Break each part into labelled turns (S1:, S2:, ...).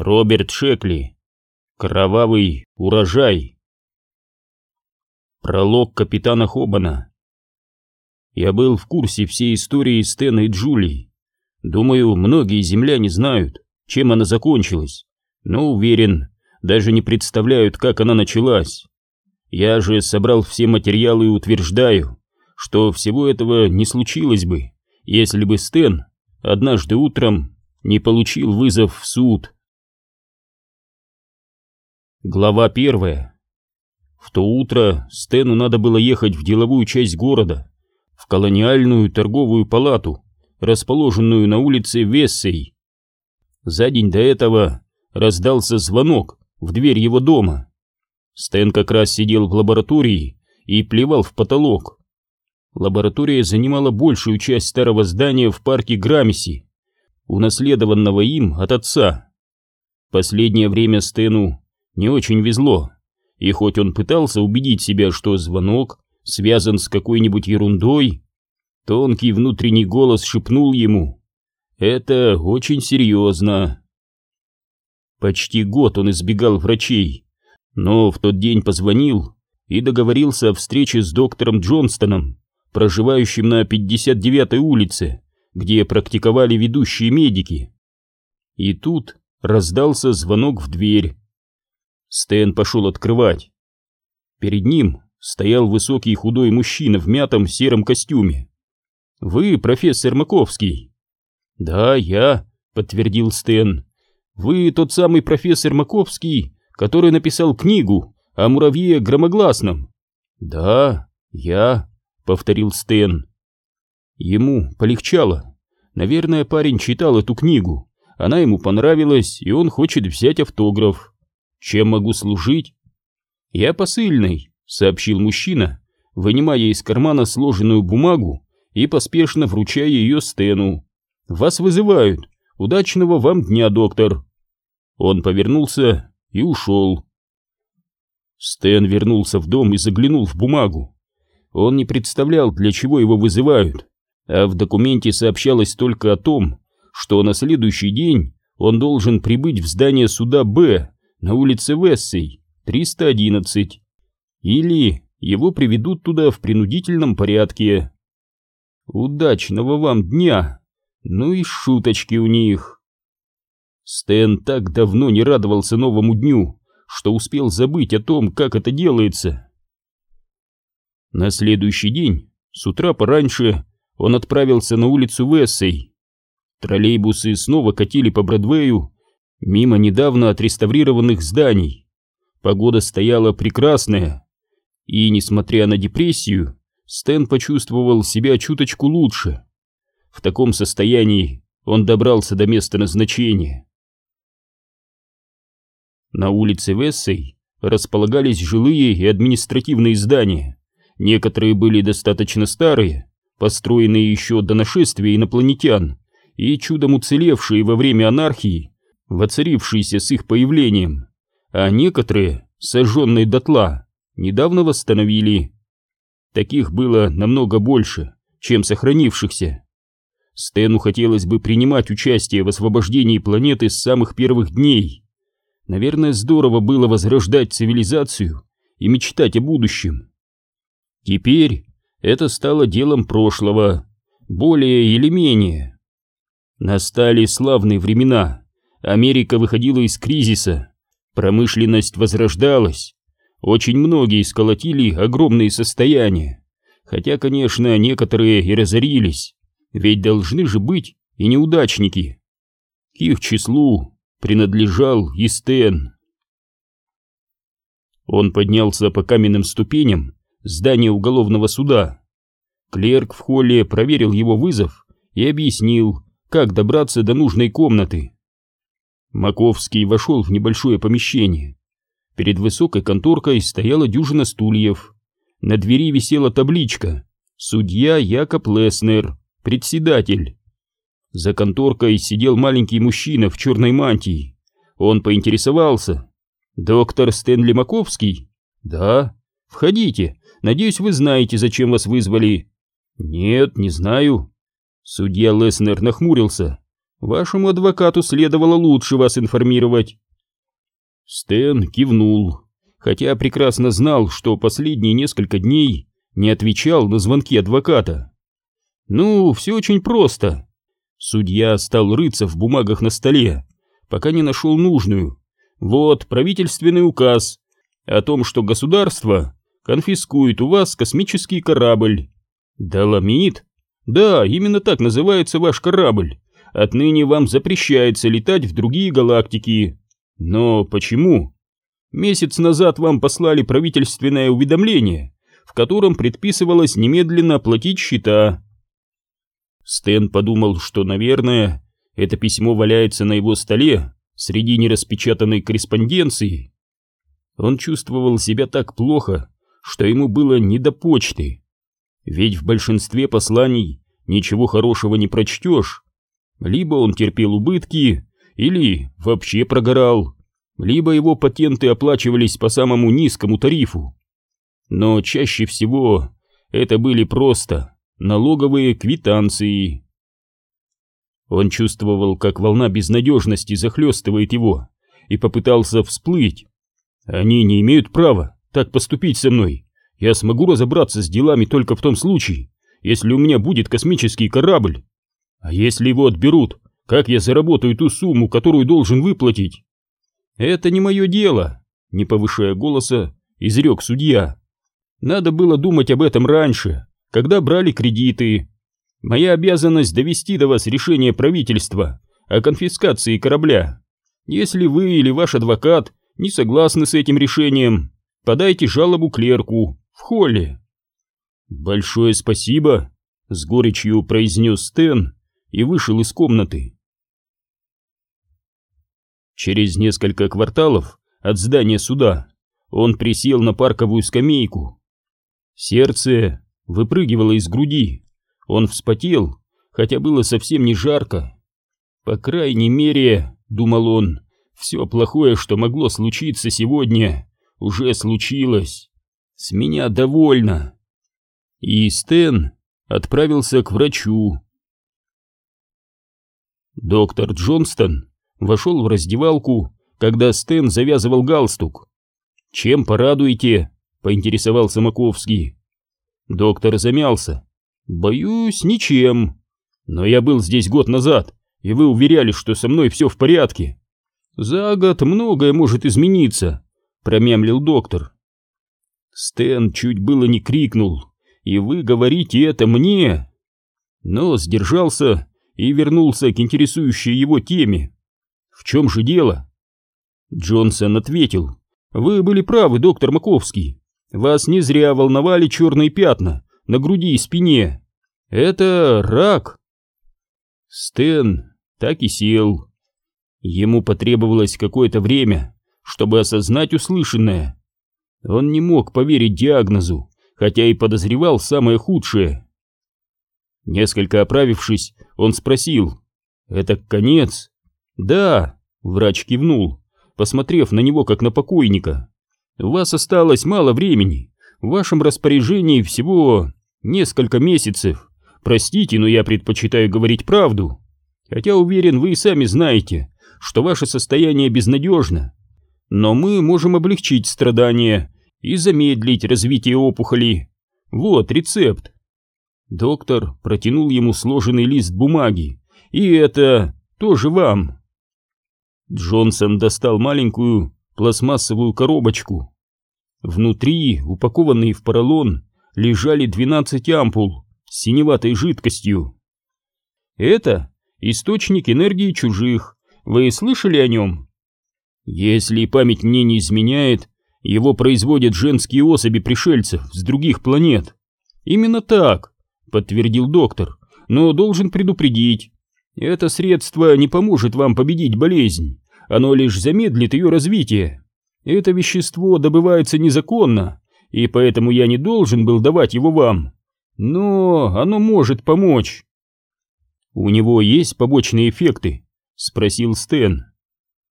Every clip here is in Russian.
S1: Роберт Шекли. Кровавый урожай. Пролог капитана Хобана. Я был в курсе всей истории Стэна и Джулии. Думаю, многие земляне знают, чем она закончилась, но уверен, даже не представляют, как она началась. Я же собрал все материалы и утверждаю, что всего этого не случилось бы, если бы Стэн однажды утром не получил вызов в суд. Глава первая. В то утро Стэну надо было ехать в деловую часть города, в колониальную торговую палату, расположенную на улице Вессей. За день до этого раздался звонок в дверь его дома. Стэн как раз сидел в лаборатории и плевал в потолок. Лаборатория занимала большую часть старого здания в парке Грамиси, унаследованного им от отца. Последнее время Стэну не очень везло, и хоть он пытался убедить себя, что звонок связан с какой-нибудь ерундой, тонкий внутренний голос шепнул ему «Это очень серьезно». Почти год он избегал врачей, но в тот день позвонил и договорился о встрече с доктором Джонстоном, проживающим на 59-й улице, где практиковали ведущие медики. И тут раздался звонок в дверь. Стэн пошел открывать. Перед ним стоял высокий худой мужчина в мятом сером костюме. «Вы профессор Маковский?» «Да, я», — подтвердил Стэн. «Вы тот самый профессор Маковский, который написал книгу о муравье громогласном?» «Да, я», — повторил Стэн. Ему полегчало. Наверное, парень читал эту книгу. Она ему понравилась, и он хочет взять автограф. Чем могу служить? Я посыльный, сообщил мужчина, вынимая из кармана сложенную бумагу и поспешно вручая ее Стэну. Вас вызывают. Удачного вам дня, доктор. Он повернулся и ушел. Стэн вернулся в дом и заглянул в бумагу. Он не представлял, для чего его вызывают, а в документе сообщалось только о том, что на следующий день он должен прибыть в здание суда «Б», на улице Вессей, 311. Или его приведут туда в принудительном порядке. Удачного вам дня! Ну и шуточки у них. Стэн так давно не радовался новому дню, что успел забыть о том, как это делается. На следующий день, с утра пораньше, он отправился на улицу Вессей. Троллейбусы снова катили по Бродвею, мимо недавно отреставрированных зданий. Погода стояла прекрасная, и, несмотря на депрессию, Стэн почувствовал себя чуточку лучше. В таком состоянии он добрался до места назначения. На улице Вессей располагались жилые и административные здания. Некоторые были достаточно старые, построенные еще до нашествия инопланетян и чудом уцелевшие во время анархии воцарившиеся с их появлением, а некоторые, сожженные дотла, недавно восстановили. Таких было намного больше, чем сохранившихся. Стэну хотелось бы принимать участие в освобождении планеты с самых первых дней. Наверное, здорово было возрождать цивилизацию и мечтать о будущем. Теперь это стало делом прошлого, более или менее. Настали славные времена, Америка выходила из кризиса, промышленность возрождалась, очень многие сколотили огромные состояния, хотя, конечно, некоторые и разорились, ведь должны же быть и неудачники. К их числу принадлежал и Стэн. Он поднялся по каменным ступеням здания уголовного суда. Клерк в холле проверил его вызов и объяснил, как добраться до нужной комнаты. Маковский вошел в небольшое помещение. Перед высокой конторкой стояла дюжина стульев. На двери висела табличка «Судья Якоб Леснер, председатель». За конторкой сидел маленький мужчина в черной мантии. Он поинтересовался. «Доктор Стэнли Маковский?» «Да». «Входите. Надеюсь, вы знаете, зачем вас вызвали». «Нет, не знаю». Судья Леснер нахмурился. Вашему адвокату следовало лучше вас информировать. Стэн кивнул, хотя прекрасно знал, что последние несколько дней не отвечал на звонки адвоката. Ну, все очень просто. Судья стал рыться в бумагах на столе, пока не нашел нужную. Вот правительственный указ о том, что государство конфискует у вас космический корабль. Доломит? Да, именно так называется ваш корабль. Отныне вам запрещается летать в другие галактики. Но почему? Месяц назад вам послали правительственное уведомление, в котором предписывалось немедленно оплатить счета. Стэн подумал, что, наверное, это письмо валяется на его столе среди нераспечатанной корреспонденции. Он чувствовал себя так плохо, что ему было не до почты. Ведь в большинстве посланий ничего хорошего не прочтешь. Либо он терпел убытки, или вообще прогорал, либо его патенты оплачивались по самому низкому тарифу. Но чаще всего это были просто налоговые квитанции. Он чувствовал, как волна безнадежности захлестывает его, и попытался всплыть. Они не имеют права так поступить со мной. Я смогу разобраться с делами только в том случае, если у меня будет космический корабль. А если его отберут, как я заработаю ту сумму, которую должен выплатить? Это не мое дело, не повышая голоса, изрек судья. Надо было думать об этом раньше, когда брали кредиты. Моя обязанность довести до вас решение правительства о конфискации корабля. Если вы или ваш адвокат не согласны с этим решением, подайте жалобу клерку в холле. Большое спасибо, с горечью произнес Стэн и вышел из комнаты. Через несколько кварталов от здания суда он присел на парковую скамейку. Сердце выпрыгивало из груди. Он вспотел, хотя было совсем не жарко. По крайней мере, думал он, все плохое, что могло случиться сегодня, уже случилось. С меня довольно. И Стэн отправился к врачу. Доктор Джонстон вошел в раздевалку, когда Стэн завязывал галстук. «Чем порадуете?» — поинтересовался Маковский. Доктор замялся. «Боюсь, ничем. Но я был здесь год назад, и вы уверяли, что со мной все в порядке. За год многое может измениться», — промямлил доктор. Стэн чуть было не крикнул. «И вы говорите это мне?» Но сдержался и вернулся к интересующей его теме. «В чем же дело?» Джонсон ответил. «Вы были правы, доктор Маковский. Вас не зря волновали черные пятна на груди и спине. Это рак. Стэн так и сел. Ему потребовалось какое-то время, чтобы осознать услышанное. Он не мог поверить диагнозу, хотя и подозревал самое худшее. Несколько оправившись, он спросил, «Это конец?» «Да», — врач кивнул, посмотрев на него как на покойника. У вас осталось мало времени. В вашем распоряжении всего несколько месяцев. Простите, но я предпочитаю говорить правду. Хотя уверен, вы и сами знаете, что ваше состояние безнадежно. Но мы можем облегчить страдания и замедлить развитие опухоли. Вот рецепт. Доктор протянул ему сложенный лист бумаги. И это тоже вам. Джонсон достал маленькую пластмассовую коробочку. Внутри, упакованные в поролон, лежали 12 ампул с синеватой жидкостью. Это источник энергии чужих. Вы слышали о нем? Если память мне не изменяет, его производят женские особи пришельцев с других планет. Именно так, подтвердил доктор, но должен предупредить. Это средство не поможет вам победить болезнь оно лишь замедлит ее развитие. Это вещество добывается незаконно, и поэтому я не должен был давать его вам. Но оно может помочь. У него есть побочные эффекты? Спросил Стэн.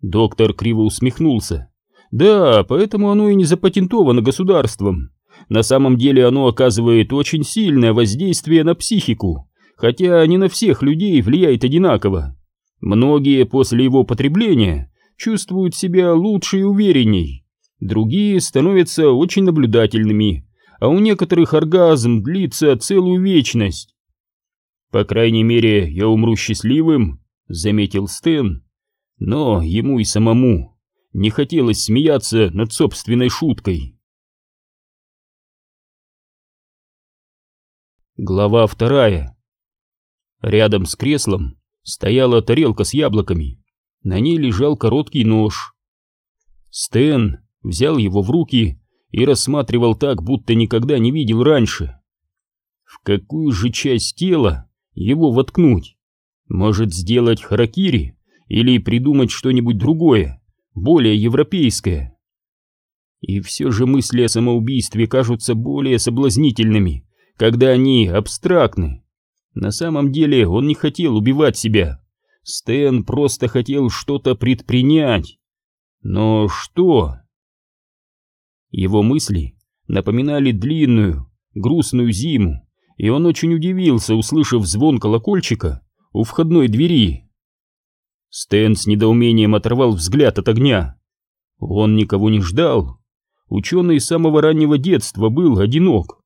S1: Доктор криво усмехнулся. Да, поэтому оно и не запатентовано государством. На самом деле оно оказывает очень сильное воздействие на психику, хотя не на всех людей влияет одинаково. Многие после его потребления чувствуют себя лучше и уверенней, другие становятся очень наблюдательными, а у некоторых оргазм длится целую вечность. По крайней мере, я умру счастливым, заметил Стэн, но ему и самому не хотелось смеяться над собственной шуткой. Глава вторая. Рядом с креслом стояла тарелка с яблоками. На ней лежал короткий нож. Стэн взял его в руки и рассматривал так, будто никогда не видел раньше. В какую же часть тела его воткнуть? Может сделать харакири или придумать что-нибудь другое, более европейское? И все же мысли о самоубийстве кажутся более соблазнительными, когда они абстрактны. На самом деле он не хотел убивать себя. Стэн просто хотел что-то предпринять. Но что? Его мысли напоминали длинную, грустную зиму, и он очень удивился, услышав звон колокольчика у входной двери. Стэн с недоумением оторвал взгляд от огня. Он никого не ждал. Ученый с самого раннего детства был одинок.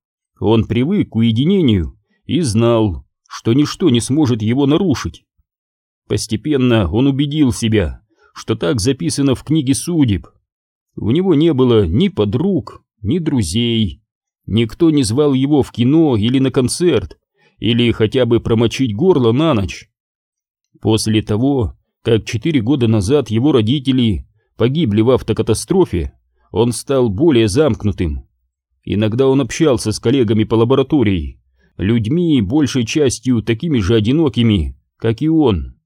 S1: Он привык к уединению и знал, что ничто не сможет его нарушить. Постепенно он убедил себя, что так записано в книге судеб. У него не было ни подруг, ни друзей. Никто не звал его в кино или на концерт, или хотя бы промочить горло на ночь. После того, как четыре года назад его родители погибли в автокатастрофе, он стал более замкнутым. Иногда он общался с коллегами по лаборатории, людьми, большей частью такими же одинокими, как и он.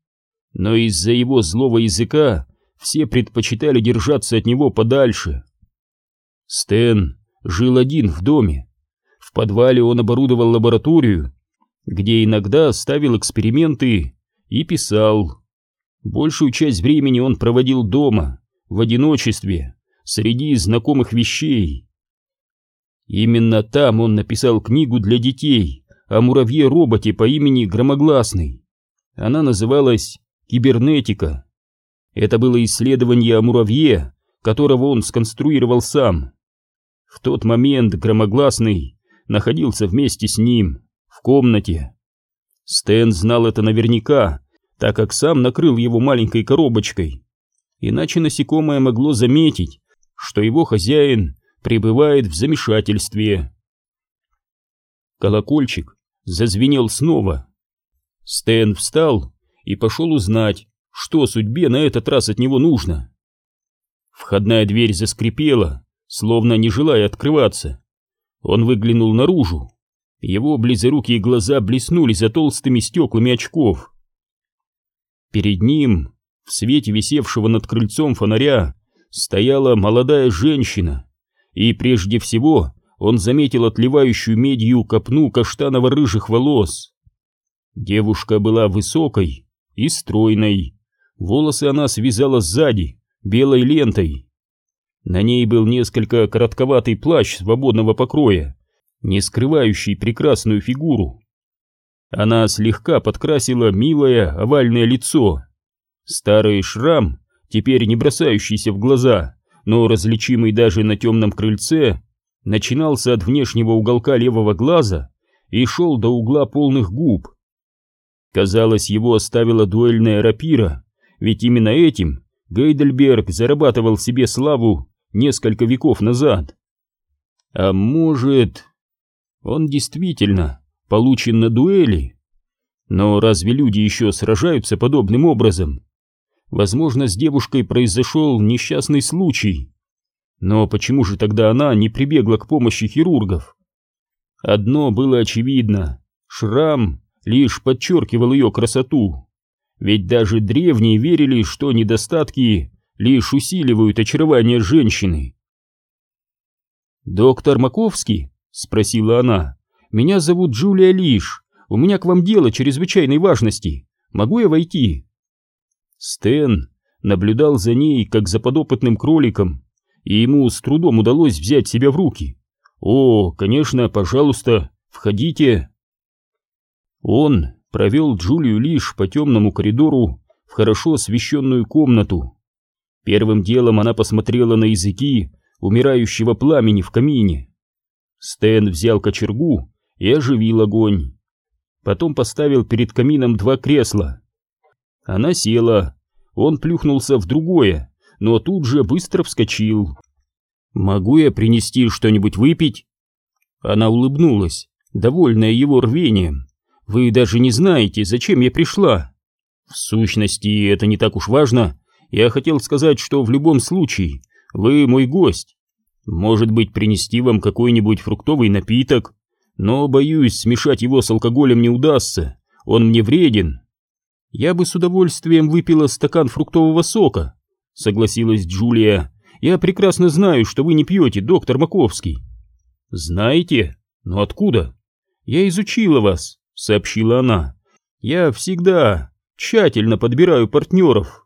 S1: Но из-за его злого языка все предпочитали держаться от него подальше. Стэн жил один в доме. В подвале он оборудовал лабораторию, где иногда ставил эксперименты и писал. Большую часть времени он проводил дома, в одиночестве, среди знакомых вещей. Именно там он написал книгу для детей о муравье-роботе по имени Громогласный. Она называлась «Кибернетика». Это было исследование о муравье, которого он сконструировал сам. В тот момент Громогласный находился вместе с ним в комнате. Стэн знал это наверняка, так как сам накрыл его маленькой коробочкой. Иначе насекомое могло заметить, что его хозяин пребывает в замешательстве. Колокольчик зазвенел снова. Стэн встал и пошел узнать, что судьбе на этот раз от него нужно. Входная дверь заскрипела, словно не желая открываться. Он выглянул наружу. Его близорукие глаза блеснули за толстыми стеклами очков. Перед ним, в свете висевшего над крыльцом фонаря, стояла молодая женщина, и прежде всего он заметил отливающую медью копну каштаново-рыжих волос. Девушка была высокой и стройной, Волосы она связала сзади, белой лентой. На ней был несколько коротковатый плащ свободного покроя, не скрывающий прекрасную фигуру. Она слегка подкрасила милое овальное лицо. Старый шрам, теперь не бросающийся в глаза, но различимый даже на темном крыльце, начинался от внешнего уголка левого глаза и шел до угла полных губ. Казалось, его оставила дуэльная рапира, ведь именно этим Гейдельберг зарабатывал себе славу несколько веков назад. А может, он действительно получен на дуэли? Но разве люди еще сражаются подобным образом? Возможно, с девушкой произошел несчастный случай. Но почему же тогда она не прибегла к помощи хирургов? Одно было очевидно — шрам лишь подчеркивал ее красоту. Ведь даже древние верили, что недостатки лишь усиливают очарование женщины. «Доктор Маковский?» — спросила она. «Меня зовут Джулия Лиш. У меня к вам дело чрезвычайной важности. Могу я войти?» Стэн наблюдал за ней, как за подопытным кроликом, и ему с трудом удалось взять себя в руки. «О, конечно, пожалуйста, входите». Он провел Джулию лишь по темному коридору в хорошо освещенную комнату. Первым делом она посмотрела на языки умирающего пламени в камине. Стэн взял кочергу и оживил огонь. Потом поставил перед камином два кресла. Она села, он плюхнулся в другое, но тут же быстро вскочил. «Могу я принести что-нибудь выпить?» Она улыбнулась, довольная его рвением. «Вы даже не знаете, зачем я пришла». «В сущности, это не так уж важно. Я хотел сказать, что в любом случае вы мой гость. Может быть, принести вам какой-нибудь фруктовый напиток, но, боюсь, смешать его с алкоголем не удастся, он мне вреден». «Я бы с удовольствием выпила стакан фруктового сока», — согласилась Джулия. «Я прекрасно знаю, что вы не пьете, доктор Маковский». «Знаете? Но откуда?» «Я изучила вас», — сообщила она. «Я всегда тщательно подбираю партнеров».